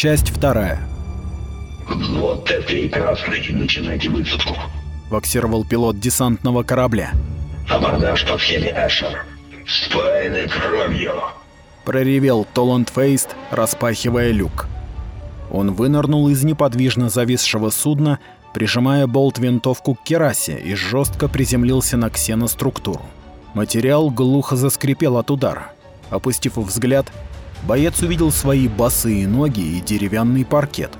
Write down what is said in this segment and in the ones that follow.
Часть вторая. Вот это и красный, начинайте высадку. Воксировал пилот десантного корабля. Абордаж по схеме Эшер. Спаяны кровью. Проревел Толланд Фейст, распахивая люк. Он вынырнул из неподвижно зависшего судна, прижимая болт-винтовку к керасе и жестко приземлился на ксеноструктуру. Материал глухо заскрипел от удара. Опустив взгляд, боец увидел свои босые ноги и деревянный паркет.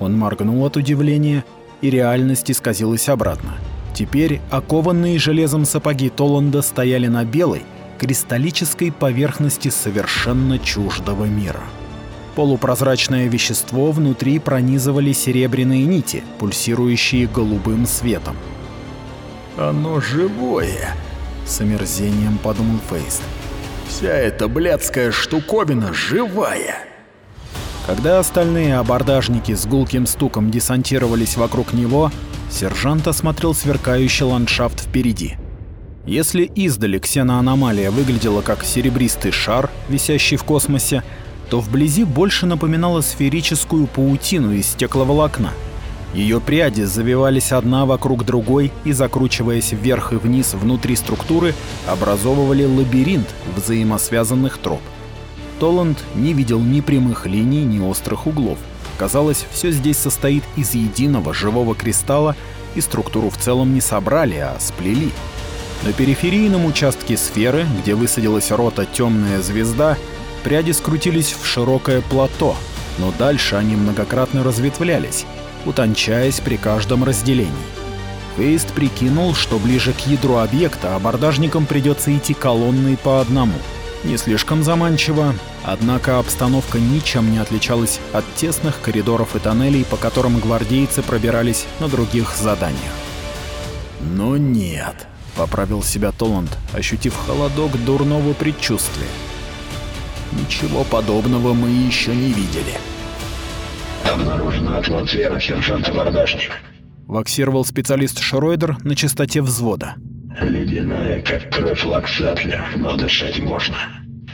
Он моргнул от удивления, и реальность исказилась обратно. Теперь окованные железом сапоги Толанда стояли на белой, кристаллической поверхности совершенно чуждого мира. Полупрозрачное вещество внутри пронизывали серебряные нити, пульсирующие голубым светом. «Оно живое!» — с омерзением подумал Фейст. «Вся эта блядская штуковина живая!» Когда остальные абордажники с гулким стуком десантировались вокруг него, сержант осмотрел сверкающий ландшафт впереди. Если издали ксеноаномалия выглядела как серебристый шар, висящий в космосе, то вблизи больше напоминала сферическую паутину из стекловолокна. Ее пряди завивались одна вокруг другой и, закручиваясь вверх и вниз внутри структуры, образовывали лабиринт взаимосвязанных троп. Толланд не видел ни прямых линий, ни острых углов. Казалось, все здесь состоит из единого живого кристалла, и структуру в целом не собрали, а сплели. На периферийном участке сферы, где высадилась рота «Темная звезда», пряди скрутились в широкое плато, но дальше они многократно разветвлялись, утончаясь при каждом разделении. Фейст прикинул, что ближе к ядру объекта абордажникам придется идти колонной по одному — не слишком заманчиво, однако обстановка ничем не отличалась от тесных коридоров и тоннелей, по которым гвардейцы пробирались на других заданиях. «Но нет», — поправил себя Толланд, ощутив холодок дурного предчувствия. «Ничего подобного мы еще не видели». Обнаружена атмосфера, сержант Абордажник. Ваксировал специалист Шройдер на частоте взвода. Ледяная, как кровь лаксатля, но дышать можно.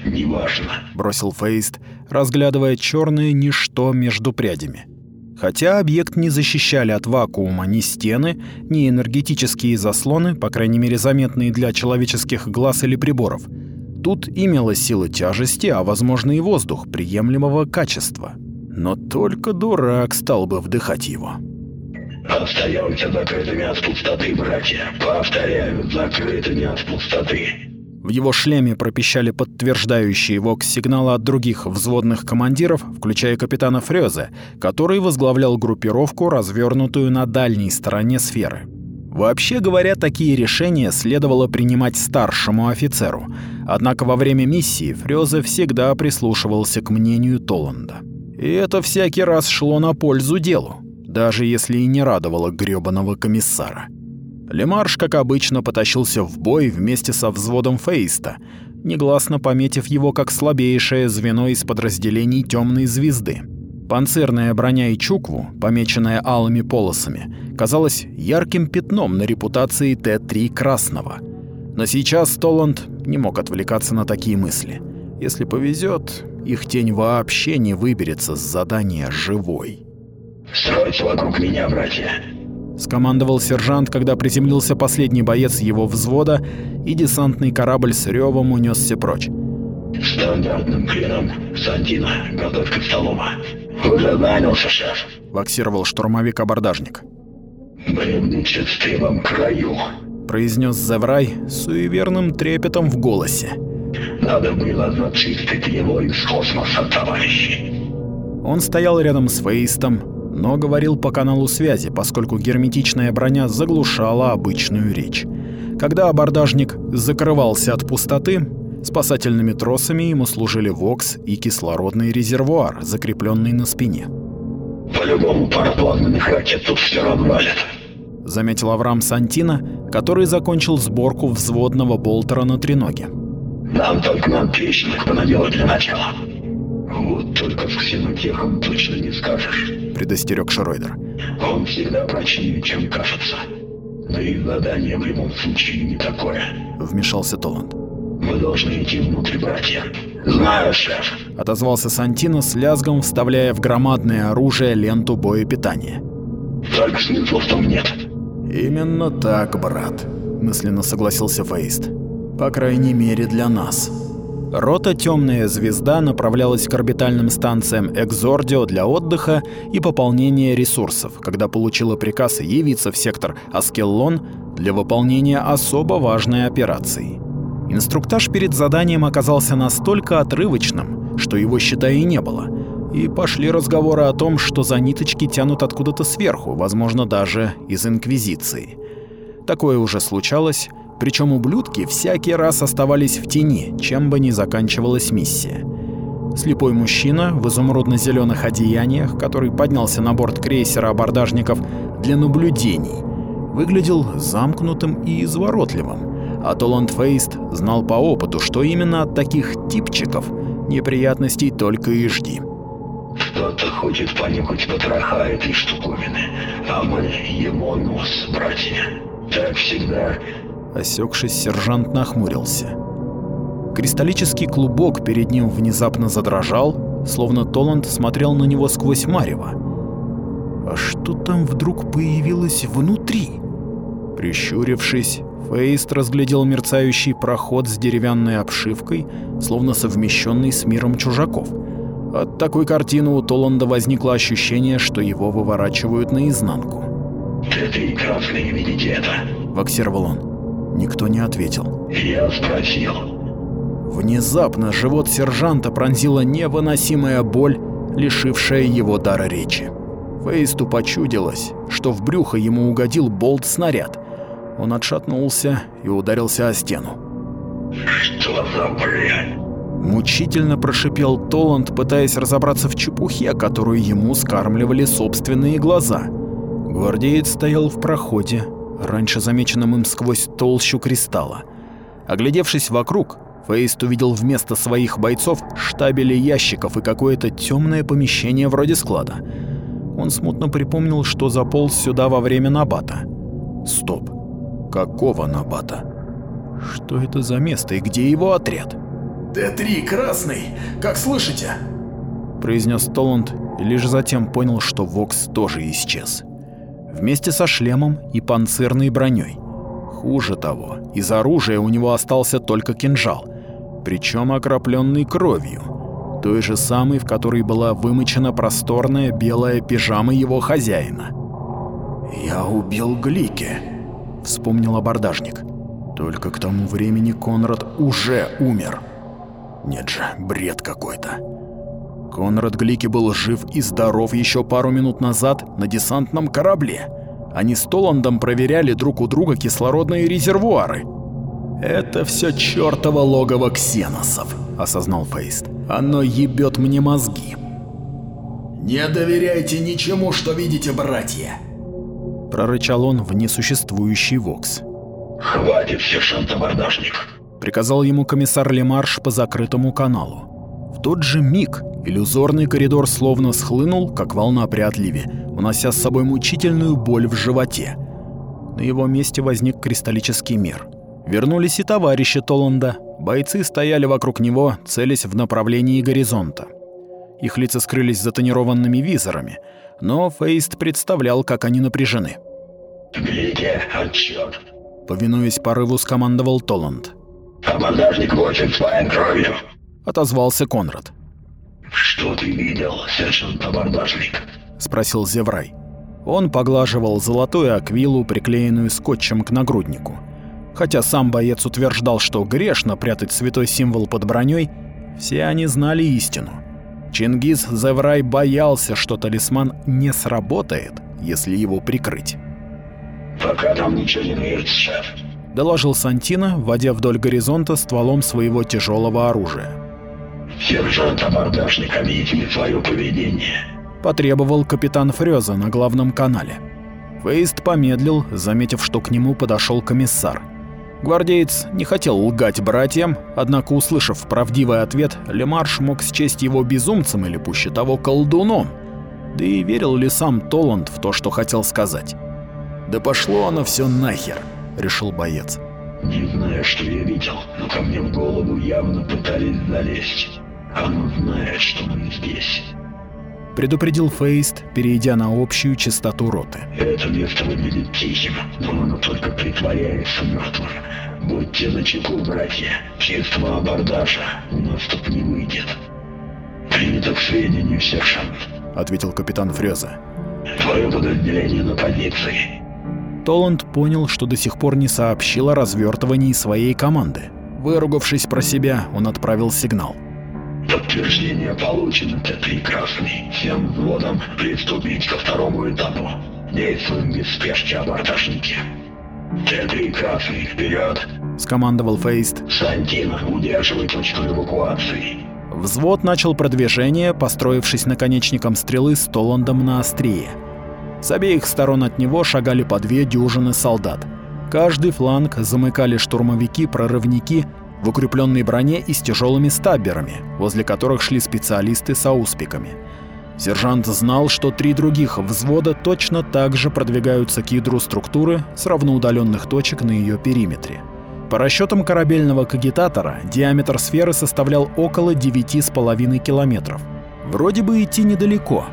Неважно. Бросил Фейст, разглядывая черное ничто между прядями. Хотя объект не защищали от вакуума ни стены, ни энергетические заслоны, по крайней мере заметные для человеческих глаз или приборов. Тут имела сила тяжести, а возможно и воздух приемлемого качества. Но только дурак стал бы вдыхать его. Остаемся закрытыми от пустоты, братья. Повторяю, закрытыми от пустоты. В его шлеме пропищали подтверждающие ВОКС-сигналы от других взводных командиров, включая капитана Фрёзе, который возглавлял группировку, развернутую на дальней стороне сферы. Вообще говоря, такие решения следовало принимать старшему офицеру, однако во время миссии Фрёзе всегда прислушивался к мнению Толанда. И это всякий раз шло на пользу делу даже если и не радовало грёбаного комиссара. Лемарш, как обычно, потащился в бой вместе со взводом Фейста, негласно пометив его как слабейшее звено из подразделений Темной звезды. Панцирная броня и чукву, помеченная алыми полосами, казалась ярким пятном на репутации Т-3 Красного. Но сейчас Толланд не мог отвлекаться на такие мысли. Если повезет, их тень вообще не выберется с задания живой. Строить вокруг меня, братья. Скомандовал сержант, когда приземлился последний боец его взвода, и десантный корабль с ревом унесся прочь. Стандартным клином. Сантина, готовь к столу. Уже занялся, шеф. Ваксировал штурмовик-абордажник. Блин, чистым краю. Произнес Заврай с суеверным трепетом в голосе. Надо было зачистить его из космоса, товарищи. Он стоял рядом с Фейстом, но говорил по каналу связи, поскольку герметичная броня заглушала обычную речь. Когда абордажник закрывался от пустоты, спасательными тросами ему служили ВОКС и кислородный резервуар, закрепленный на спине. «По-любому парапланных ракет тут все развалит», — заметил Авраам Сантина, который закончил сборку взводного болтера на треноге. «Нам только надпечаток понаделать для начала». Вот только с ксенотехом точно не скажешь. Предостерег Шройдер. Он всегда прочнее, чем кажется. Да и задание в любом случае не такое. Вмешался Толланд. Мы должны идти внутрь, братья. Знаю, шеф. Отозвался Сантино с лязгом, вставляя в громадное оружие ленту боепитания. Только смысла в том нет. Именно так, брат, мысленно согласился Фейст. По крайней мере для нас. Рота «Темная звезда» направлялась к орбитальным станциям Экзордио для отдыха и пополнения ресурсов, когда получила приказ явиться в сектор Аскеллон для выполнения особо важной операции. Инструктаж перед заданием оказался настолько отрывочным, что его, считай, и не было. И пошли разговоры о том, что за ниточки тянут откуда-то сверху, возможно, даже из Инквизиции. Такое уже случалось, причем ублюдки всякий раз оставались в тени, чем бы ни заканчивалась миссия. Слепой мужчина в изумрудно-зеленых одеяниях, который поднялся на борт крейсера абордажников для наблюдений, выглядел замкнутым и изворотливым, а Толанд Фейст знал по опыту, что именно от таких типчиков неприятностей только и жди. Кто-то хочет понюхать потроха этой штуковины, а мы ему нос, братья. Так всегда Осекшись, сержант нахмурился. Кристаллический клубок перед ним внезапно задрожал, словно Толанд смотрел на него сквозь марево. А что там вдруг появилось внутри? Прищурившись, Фейст разглядел мерцающий проход с деревянной обшивкой, словно совмещенный с миром чужаков. От такой картины у Толанда возникло ощущение, что его выворачивают наизнанку. «Это и красные видите это?» — воксировал он. Никто не ответил. Я спросил. Внезапно живот сержанта пронзила невыносимая боль, лишившая его дара речи. Фейсту почудилось, что в брюхо ему угодил болт-снаряд. Он отшатнулся и ударился о стену. Что за бред? Мучительно прошипел Толанд, пытаясь разобраться в чепухе, которую ему скармливали собственные глаза. Гвардеец стоял в проходе, раньше замеченным им сквозь толщу кристалла. Оглядевшись вокруг, Фейст увидел вместо своих бойцов штабели ящиков и какое-то темное помещение вроде склада. Он смутно припомнил, что заполз сюда во время набата. Стоп. Какого набата? Что это за место и где его отряд? «Т-3, красный! Как слышите?» произнес Толанд и лишь затем понял, что Вокс тоже исчез вместе со шлемом и панцирной броней. Хуже того, из оружия у него остался только кинжал, причем окропленный кровью, той же самой, в которой была вымочена просторная белая пижама его хозяина. «Я убил Глики», — вспомнил абордажник. «Только к тому времени Конрад уже умер». Нет же, бред какой-то. Конрад Глики был жив и здоров еще пару минут назад на десантном корабле. Они с Толандом проверяли друг у друга кислородные резервуары. «Это все чертово логово ксеносов», — осознал Фейст. «Оно ебет мне мозги». «Не доверяйте ничему, что видите, братья!» Прорычал он в несуществующий вокс. «Хватит, сержант-абордажник!» Приказал ему комиссар Лемарш по закрытому каналу. В тот же миг иллюзорный коридор словно схлынул, как волна при отливе, унося с собой мучительную боль в животе. На его месте возник кристаллический мир. Вернулись и товарищи Толанда. Бойцы стояли вокруг него, целясь в направлении горизонта. Их лица скрылись за тонированными визорами, но Фейст представлял, как они напряжены. «Глите, отчет!» Повинуясь порыву, скомандовал Толанд. «Абордажник мочит своей кровью!» — отозвался Конрад. «Что ты видел, сержант-абордажник?» — спросил Зеврай. Он поглаживал золотую аквилу, приклеенную скотчем к нагруднику. Хотя сам боец утверждал, что грешно прятать святой символ под броней, все они знали истину. Чингис Зеврай боялся, что талисман не сработает, если его прикрыть. «Пока там ничего не движется, шеф», — доложил Сантина, водя вдоль горизонта стволом своего тяжелого оружия. «Сержант-абордажник, объясни свое поведение», — потребовал капитан Фрёза на главном канале. Фейст помедлил, заметив, что к нему подошел комиссар. Гвардеец не хотел лгать братьям, однако, услышав правдивый ответ, Лемарш мог счесть его безумцем или, пуще того, колдуном. Да и верил ли сам Толанд в то, что хотел сказать? «Да пошло оно все нахер», — решил боец. «Не знаю, что я видел, но ко мне в голову явно пытались залезть». Оно знает, что мы здесь. Предупредил Фейст, перейдя на общую частоту роты. Это место выглядит тихим, но оно только притворяется мертвым. Будьте начеку, братья. Чистого абордажа у нас тут не выйдет. Принято к сведению, сержант. Ответил капитан Фреза. Твое подразделение на позиции. Толанд понял, что до сих пор не сообщил о развертывании своей команды. Выругавшись про себя, он отправил сигнал. Подтверждение получено, Т-3 Красный. Всем взводам приступить ко второму этапу. Действуем без спешки, абордажники. Т-3 Красный, вперед! Скомандовал Фейст. Сантин, удерживай точку эвакуации. Взвод начал продвижение, построившись наконечником стрелы с Толандом на острие. С обеих сторон от него шагали по две дюжины солдат. Каждый фланг замыкали штурмовики-прорывники в укрепленной броне и с тяжелыми стабберами, возле которых шли специалисты с ауспиками. Сержант знал, что три других взвода точно так же продвигаются к ядру структуры с равноудаленных точек на ее периметре. По расчетам корабельного кагитатора, диаметр сферы составлял около 9,5 километров. Вроде бы идти недалеко,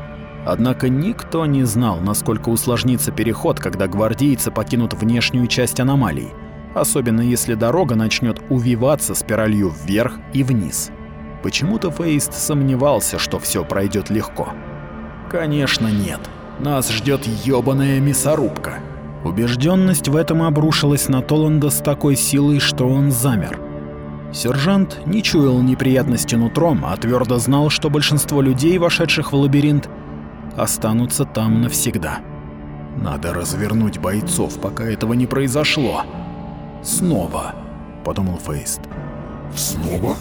Однако никто не знал, насколько усложнится переход, когда гвардейцы покинут внешнюю часть аномалии, особенно если дорога начнет увиваться спиралью вверх и вниз. Почему-то Фейст сомневался, что все пройдет легко. Конечно, нет. Нас ждет ёбаная мясорубка. Убежденность в этом обрушилась на Толанда с такой силой, что он замер. Сержант не чуял неприятности нутром, а твердо знал, что большинство людей, вошедших в лабиринт, останутся там навсегда. Надо развернуть бойцов, пока этого не произошло. Снова, подумал Фейст. Снова?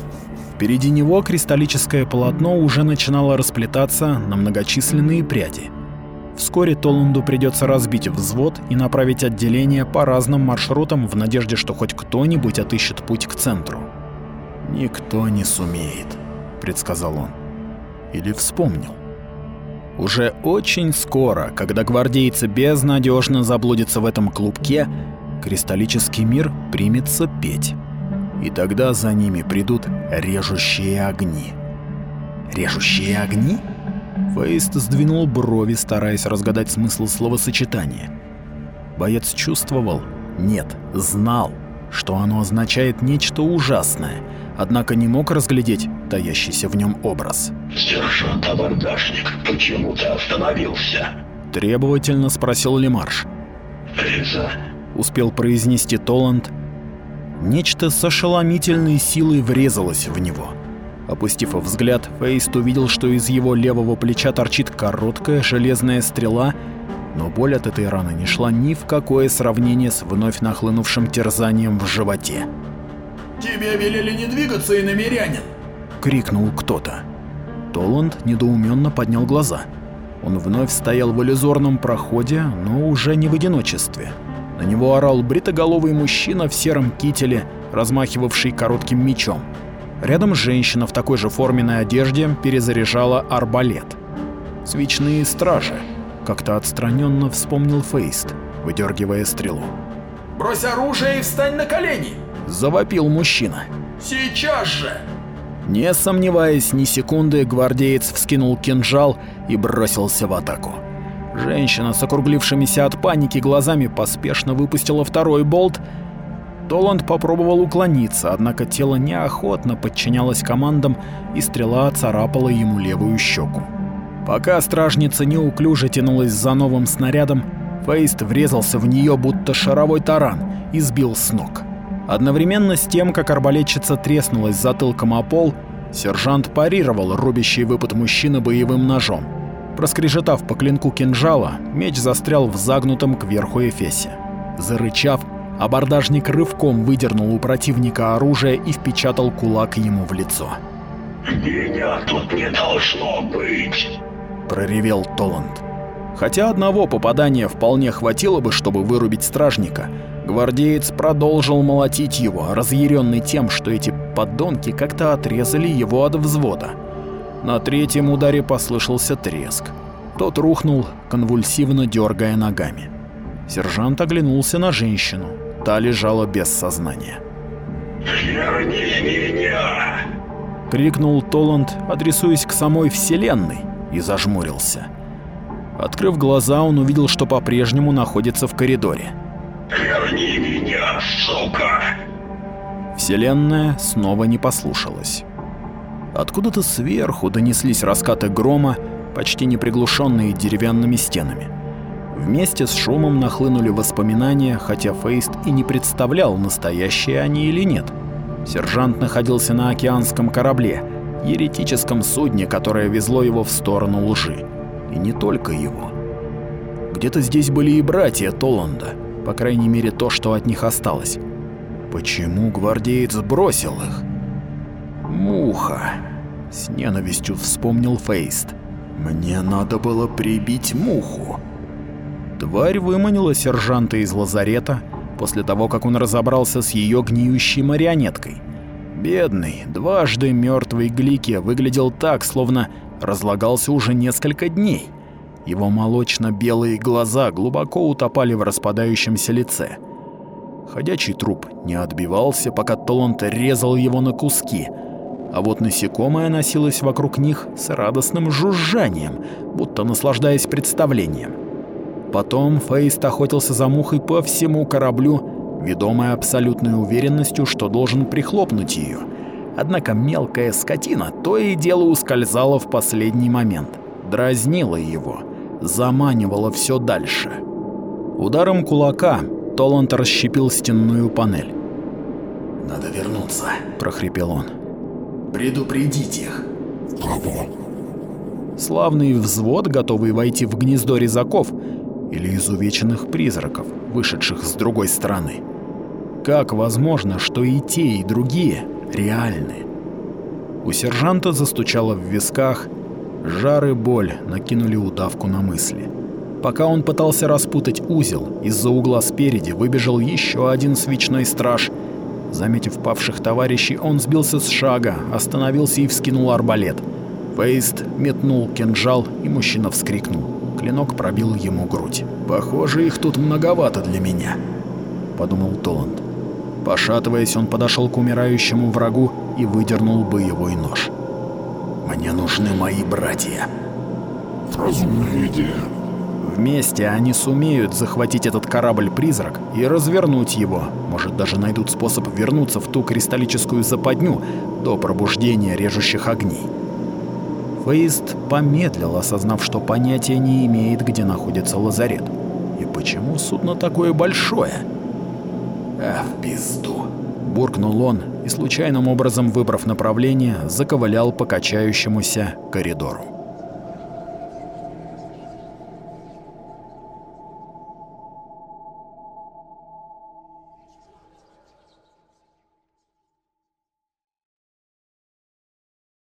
Впереди него кристаллическое полотно уже начинало расплетаться на многочисленные пряди. Вскоре Толанду придется разбить взвод и направить отделение по разным маршрутам в надежде, что хоть кто-нибудь отыщет путь к центру. «Никто не сумеет», — предсказал он. Или вспомнил. Уже очень скоро, когда гвардейцы безнадежно заблудятся в этом клубке, кристаллический мир примется петь. И тогда за ними придут режущие огни. Режущие огни? Фейст сдвинул брови, стараясь разгадать смысл словосочетания. Боец чувствовал, нет, знал, что оно означает нечто ужасное, однако не мог разглядеть таящийся в нем образ. Сержант Абордашник, почему ты остановился? Требовательно спросил Лемарш. Лиза, Успел произнести Толанд. Нечто с ошеломительной силой врезалось в него. Опустив взгляд, Фейст увидел, что из его левого плеча торчит короткая железная стрела, но боль от этой раны не шла ни в какое сравнение с вновь нахлынувшим терзанием в животе. Тебе велели не двигаться, и намерянин. крикнул кто-то. Толанд недоуменно поднял глаза. Он вновь стоял в иллюзорном проходе, но уже не в одиночестве. На него орал бритоголовый мужчина в сером кителе, размахивавший коротким мечом. Рядом женщина в такой же форменной одежде перезаряжала арбалет. Свечные стражи. Как-то отстраненно вспомнил Фейст, выдергивая стрелу. Брось оружие и встань на колени. Завопил мужчина. Сейчас же. Не сомневаясь ни секунды, гвардеец вскинул кинжал и бросился в атаку. Женщина с округлившимися от паники глазами поспешно выпустила второй болт. Толанд попробовал уклониться, однако тело неохотно подчинялось командам, и стрела царапала ему левую щеку. Пока стражница неуклюже тянулась за новым снарядом, Фейст врезался в нее будто шаровой таран и сбил с ног. Одновременно с тем, как арбалетчица треснулась затылком о пол, сержант парировал рубящий выпад мужчины боевым ножом. Проскрежетав по клинку кинжала, меч застрял в загнутом кверху эфесе. Зарычав, абордажник рывком выдернул у противника оружие и впечатал кулак ему в лицо. меня тут не должно быть. Проревел Толанд. Хотя одного попадания вполне хватило бы, чтобы вырубить стражника, гвардеец продолжил молотить его, разъяренный тем, что эти подонки как-то отрезали его от взвода. На третьем ударе послышался треск. Тот рухнул, конвульсивно дергая ногами. Сержант оглянулся на женщину. Та лежала без сознания. Верни меня! — крикнул Толанд, адресуясь к самой Вселенной, и зажмурился. Открыв глаза, он увидел, что по-прежнему находится в коридоре. «Верни меня, сука!» Вселенная снова не послушалась. Откуда-то сверху донеслись раскаты грома, почти не приглушенные деревянными стенами. Вместе с шумом нахлынули воспоминания, хотя Фейст и не представлял, настоящие они или нет. Сержант находился на океанском корабле, еретическом судне, которое везло его в сторону лжи. И не только его. Где-то здесь были и братья Толанда, по крайней мере то, что от них осталось. Почему гвардеец бросил их? Муха. С ненавистью вспомнил Фейст. Мне надо было прибить муху. Тварь выманила сержанта из лазарета после того, как он разобрался с ее гниющей марионеткой. Бедный, дважды мертвый Глике выглядел так, словно разлагался уже несколько дней. Его молочно-белые глаза глубоко утопали в распадающемся лице. Ходячий труп не отбивался, пока Толант резал его на куски, а вот насекомое носилось вокруг них с радостным жужжанием, будто наслаждаясь представлением. Потом Фейст охотился за мухой по всему кораблю, ведомая абсолютной уверенностью, что должен прихлопнуть ее. Однако мелкая скотина то и дело ускользала в последний момент, дразнила его, заманивала все дальше. Ударом кулака Толанд расщепил стенную панель. «Надо вернуться», — прохрипел он. «Предупредить их». Славный взвод, готовый войти в гнездо резаков или изувеченных призраков, вышедших с другой стороны. Как возможно, что и те, и другие реальны? У сержанта застучало в висках, жар и боль накинули удавку на мысли. Пока он пытался распутать узел, из-за угла спереди выбежал еще один свечной страж. Заметив павших товарищей, он сбился с шага, остановился и вскинул арбалет. Фейст метнул кинжал, и мужчина вскрикнул. Клинок пробил ему грудь. «Похоже, их тут многовато для меня», — подумал Толанд. Пошатываясь, он подошел к умирающему врагу и выдернул боевой нож. «Мне нужны мои братья». «Разумная идея», Вместе они сумеют захватить этот корабль-призрак и развернуть его. Может, даже найдут способ вернуться в ту кристаллическую западню до пробуждения режущих огней. Фейст помедлил, осознав, что понятия не имеет, где находится лазарет. И почему судно такое большое? «А, в пизду!» Буркнул он и, случайным образом выбрав направление, заковылял по качающемуся коридору.